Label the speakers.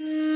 Speaker 1: Mm,